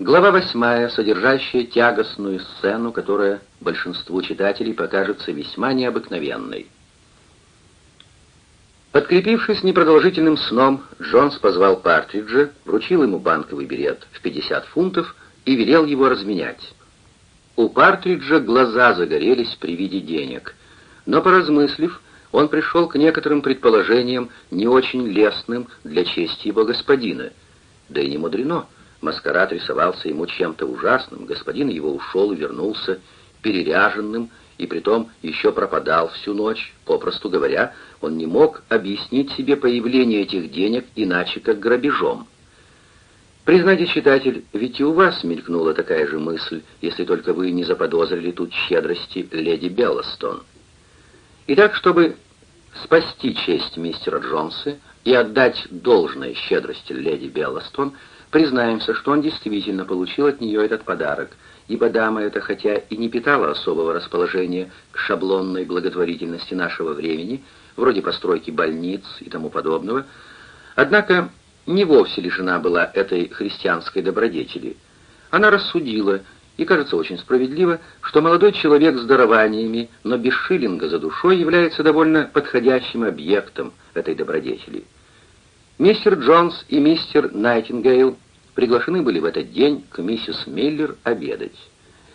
Глава восьмая, содержащая тягостную сцену, которая большинству читателей покажется весьма необыкновенной. Подкрепившись непродолжительным сном, Джонс позвал Партриджа, вручил ему банковый билет в 50 фунтов и велел его разменять. У Партриджа глаза загорелись при виде денег, но, поразмыслив, он пришел к некоторым предположениям, не очень лестным для чести его господина. Да и не мудрено — Маскарад рисовался ему чем-то ужасным, господин его ушел и вернулся переряженным, и притом еще пропадал всю ночь. Попросту говоря, он не мог объяснить себе появление этих денег иначе, как грабежом. Признайте, читатель, ведь и у вас мелькнула такая же мысль, если только вы не заподозрили тут щедрости леди Беллостон. Итак, чтобы спасти честь мистера Джонса и отдать должное щедрости леди Беллостон, Признаемся, что он действительно получил от нее этот подарок, ибо дама эта, хотя и не питала особого расположения к шаблонной благотворительности нашего времени, вроде постройки больниц и тому подобного, однако не вовсе лишена была этой христианской добродетели. Она рассудила, и, кажется, очень справедливо, что молодой человек с дарованиями, но без шиллинга за душой является довольно подходящим объектом этой добродетели. Мистер Джонс и мистер Найтингейл приглашены были в этот день к миссис Миллер обедать.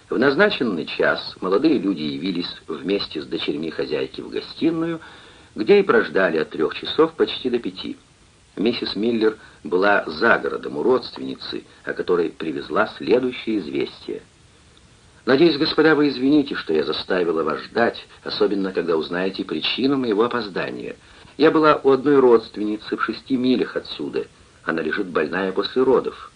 В назначенный час молодые люди явились вместе с дочерьми хозяйки в гостиную, где и прождали от трех часов почти до пяти. Миссис Миллер была за городом у родственницы, о которой привезла следующее известие. «Надеюсь, господа, вы извините, что я заставила вас ждать, особенно когда узнаете причину моего опоздания. Я была у одной родственницы в шести милях отсюда. Она лежит больная после родов.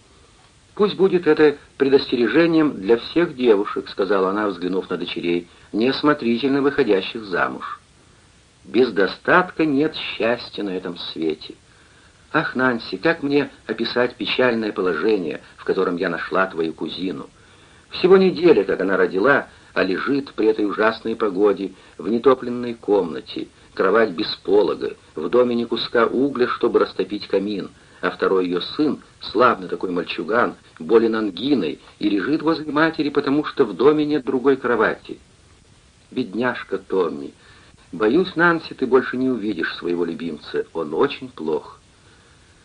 «Пусть будет это предостережением для всех девушек», — сказала она, взглянув на дочерей, неосмотрительно выходящих замуж. «Без достатка нет счастья на этом свете». «Ах, Нанси, как мне описать печальное положение, в котором я нашла твою кузину? Всего неделя, как она родила, а лежит при этой ужасной погоде в нетопленной комнате, кровать без полога, в доме не куска угля, чтобы растопить камин, а второй ее сын, славный такой мальчуган, болен ангиной и лежит возле матери, потому что в доме нет другой кровати. Бедняжка Томми, боюсь, Нанси, ты больше не увидишь своего любимца, он очень плох.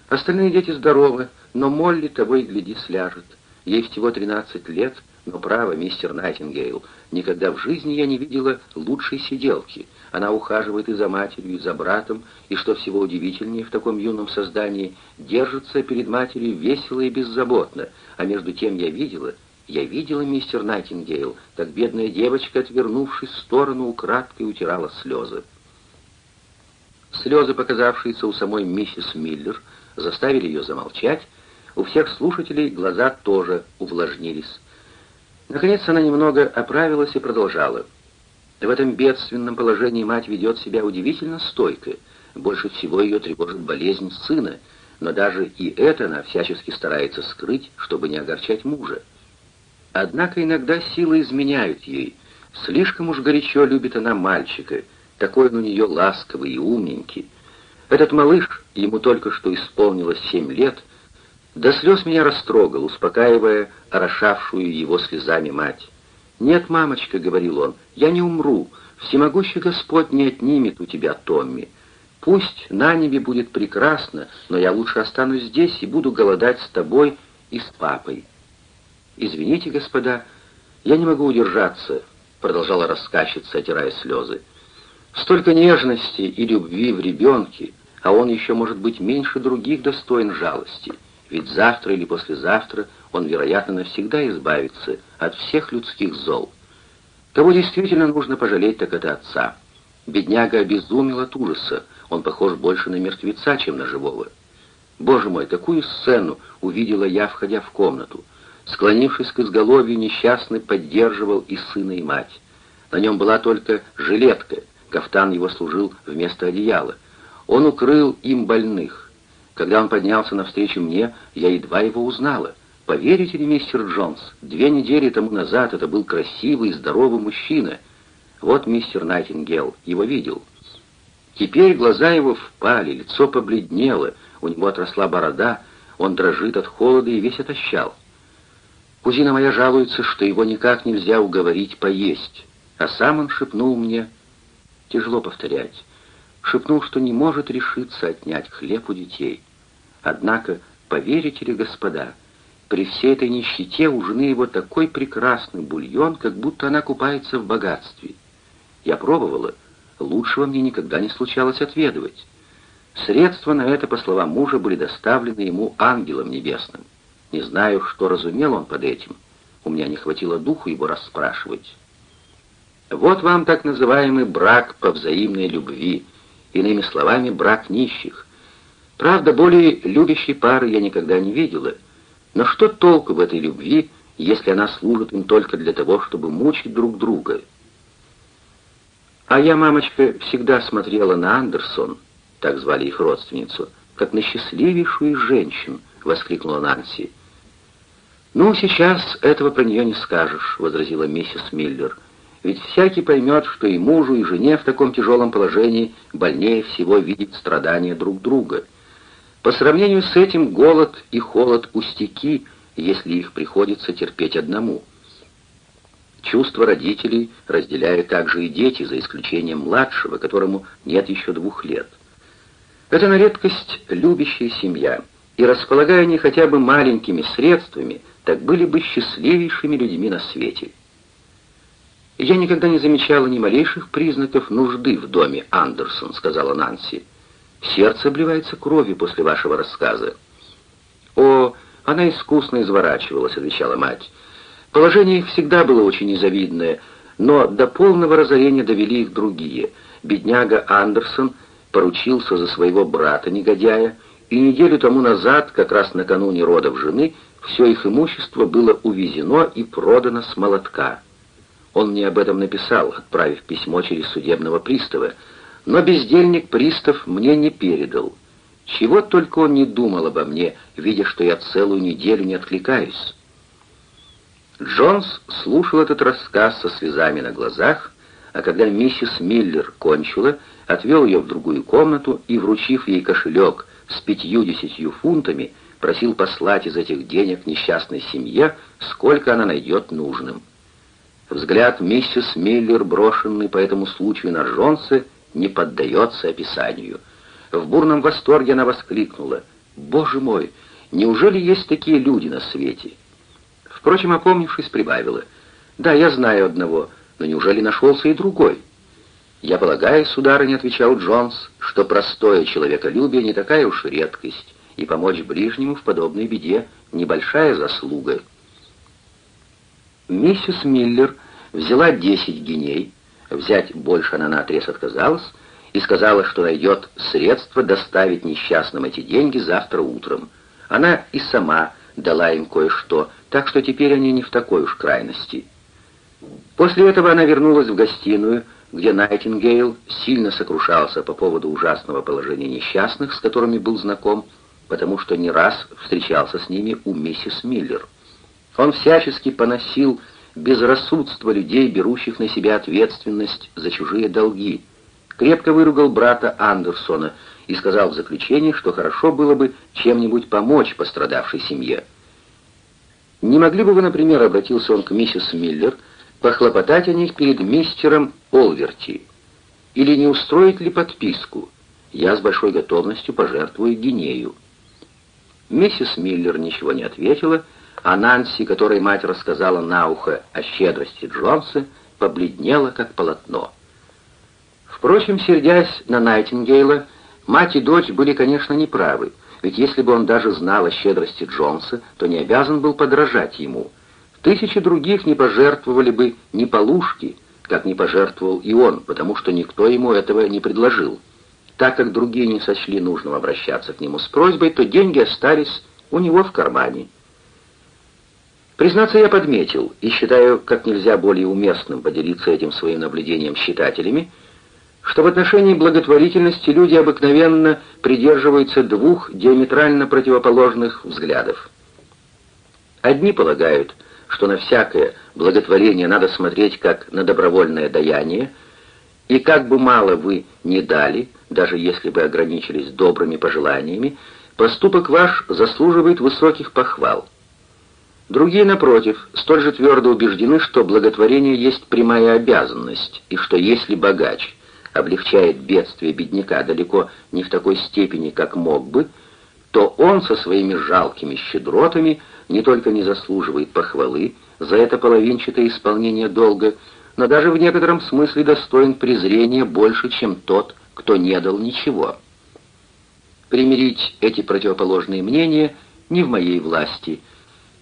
Остальные дети здоровы, но Молли того и гляди сляжет. Ей всего тринадцать лет — но право, мистер Найтингейл, никогда в жизни я не видела лучшей сиделки. Она ухаживает и за матерью, и за братом, и, что всего удивительнее в таком юном создании, держится перед матерью весело и беззаботно. А между тем я видела, я видела, мистер Найтингейл, как бедная девочка, отвернувшись в сторону, украдкой утирала слезы. Слезы, показавшиеся у самой миссис Миллер, заставили ее замолчать. У всех слушателей глаза тоже увлажнились. Наконец она немного оправилась и продолжала. В этом бедственном положении мать ведет себя удивительно стойко. Больше всего ее тревожит болезнь сына, но даже и это она всячески старается скрыть, чтобы не огорчать мужа. Однако иногда силы изменяют ей. Слишком уж горячо любит она мальчика, такой он у нее ласковый и умненький. Этот малыш, ему только что исполнилось семь лет, до слез меня растрогал, успокаивая орошавшую его слезами мать. «Нет, мамочка», — говорил он, — «я не умру. Всемогущий Господь не отнимет у тебя Томми. Пусть на небе будет прекрасно, но я лучше останусь здесь и буду голодать с тобой и с папой». «Извините, господа, я не могу удержаться», — продолжала раскачиваться, отирая слезы. «Столько нежности и любви в ребенке, а он еще, может быть, меньше других достоин жалости» ведь завтра или послезавтра он, вероятно, навсегда избавится от всех людских зол. Кого действительно нужно пожалеть, так это отца. Бедняга обезумел от ужаса, он похож больше на мертвеца, чем на живого. Боже мой, какую сцену увидела я, входя в комнату. Склонившись к изголовью, несчастный поддерживал и сына, и мать. На нем была только жилетка, кафтан его служил вместо одеяла. Он укрыл им больных. Когда он поднялся навстречу мне, я едва его узнала. Поверите ли, мистер Джонс, две недели тому назад это был красивый здоровый мужчина. Вот мистер Найтингел, его видел. Теперь глаза его впали, лицо побледнело, у него отросла борода, он дрожит от холода и весь отощал. Кузина моя жалуется, что его никак нельзя уговорить поесть, а сам он шепнул мне, тяжело повторять, шепнул, что не может решиться отнять хлеб у детей. Однако, поверите ли, господа, при всей этой нищете у жены его такой прекрасный бульон, как будто она купается в богатстве. Я пробовала, лучшего мне никогда не случалось отведывать. Средства на это, по словам мужа, были доставлены ему ангелом небесным. Не знаю, что разумел он под этим. У меня не хватило духу его расспрашивать. Вот вам так называемый брак по взаимной любви, иными словами, брак нищих. Правда, более любящей пары я никогда не видела, но что толку в этой любви, если она служит им только для того, чтобы мучить друг друга? А я, мамочка, всегда смотрела на Андерсон, так звали их родственницу, как на счастливейшую из женщин, воскликнула Нанси. «Ну, сейчас этого про нее не скажешь», — возразила миссис Миллер. «Ведь всякий поймет, что и мужу, и жене в таком тяжелом положении больнее всего видеть страдания друг друга. По сравнению с этим голод и холод пустяки, если их приходится терпеть одному». Чувства родителей разделяют также и дети, за исключением младшего, которому нет еще двух лет. Это на редкость любящая семья, и располагая они хотя бы маленькими средствами – так были бы счастливейшими людьми на свете. «Я никогда не замечала ни малейших признаков нужды в доме Андерсон», — сказала Нанси. «Сердце обливается кровью после вашего рассказа». «О, она искусно изворачивалась», — отвечала мать. «Положение их всегда было очень незавидное, но до полного разорения довели их другие. Бедняга Андерсон поручился за своего брата-негодяя, и неделю тому назад, как раз накануне родов жены, все их имущество было увезено и продано с молотка. Он мне об этом написал, отправив письмо через судебного пристава, но бездельник пристав мне не передал. Чего только он не думал обо мне, видя, что я целую неделю не откликаюсь. Джонс слушал этот рассказ со слезами на глазах, а когда миссис Миллер кончила, отвел ее в другую комнату и, вручив ей кошелек с пятью-десятью фунтами, просил послать из этих денег несчастной семье, сколько она найдет нужным. Взгляд миссис Миллер, брошенный по этому случаю на Джонса, не поддается описанию. В бурном восторге она воскликнула. «Боже мой, неужели есть такие люди на свете?» Впрочем, опомнившись, прибавила. «Да, я знаю одного, но неужели нашелся и другой?» «Я полагаю, сударыня», — отвечал Джонс, — «что простое человеколюбие не такая уж редкость, и помочь ближнему в подобной беде — небольшая заслуга. Миссис Миллер взяла десять геней, взять больше она наотрез отказалась, и сказала, что найдет средства доставить несчастным эти деньги завтра утром. Она и сама дала им кое-что, так что теперь они не в такой уж крайности. После этого она вернулась в гостиную, где Найтингейл сильно сокрушался по поводу ужасного положения несчастных, с которыми был знаком, потому что не раз встречался с ними у миссис Миллер. Он всячески поносил безрассудство людей, берущих на себя ответственность за чужие долги, крепко выругал брата Андерсона и сказал в заключении, что хорошо было бы чем-нибудь помочь пострадавшей семье. «Не могли бы вы, например, — обратился он к миссис Миллер, — похлопотать о них перед мистером Олверти? Или не устроить ли подписку? Я с большой готовностью пожертвую гинею». Миссис Миллер ничего не ответила, а Нанси, которой мать рассказала на ухо о щедрости Джонса, побледнела, как полотно. Впрочем, сердясь на Найтингейла, мать и дочь были, конечно, неправы, ведь если бы он даже знал о щедрости Джонса, то не обязан был подражать ему. Тысячи других не пожертвовали бы ни полушки, как не пожертвовал и он, потому что никто ему этого не предложил. Так как другие не сочли нужным обращаться к нему с просьбой, то деньги остались у него в кармане. Признаться, я подметил, и считаю как нельзя более уместным поделиться этим своим наблюдением с читателями, что в отношении благотворительности люди обыкновенно придерживаются двух диаметрально противоположных взглядов. Одни полагают, что на всякое благотворение надо смотреть как на добровольное даяние, и как бы мало вы ни дали, даже если бы ограничились добрыми пожеланиями, поступок ваш заслуживает высоких похвал. Другие, напротив, столь же твердо убеждены, что благотворение есть прямая обязанность, и что если богач облегчает бедствие бедняка далеко не в такой степени, как мог бы, то он со своими жалкими щедротами не только не заслуживает похвалы за это половинчатое исполнение долга, но даже в некотором смысле достоин презрения больше, чем тот, кто не дал ничего. Примирить эти противоположные мнения не в моей власти –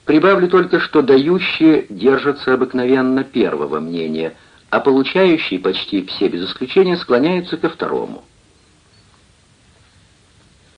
Прибавлю только, что дающие держатся обыкновенно первого мнения, а получающие почти все без исключения склоняются ко второму.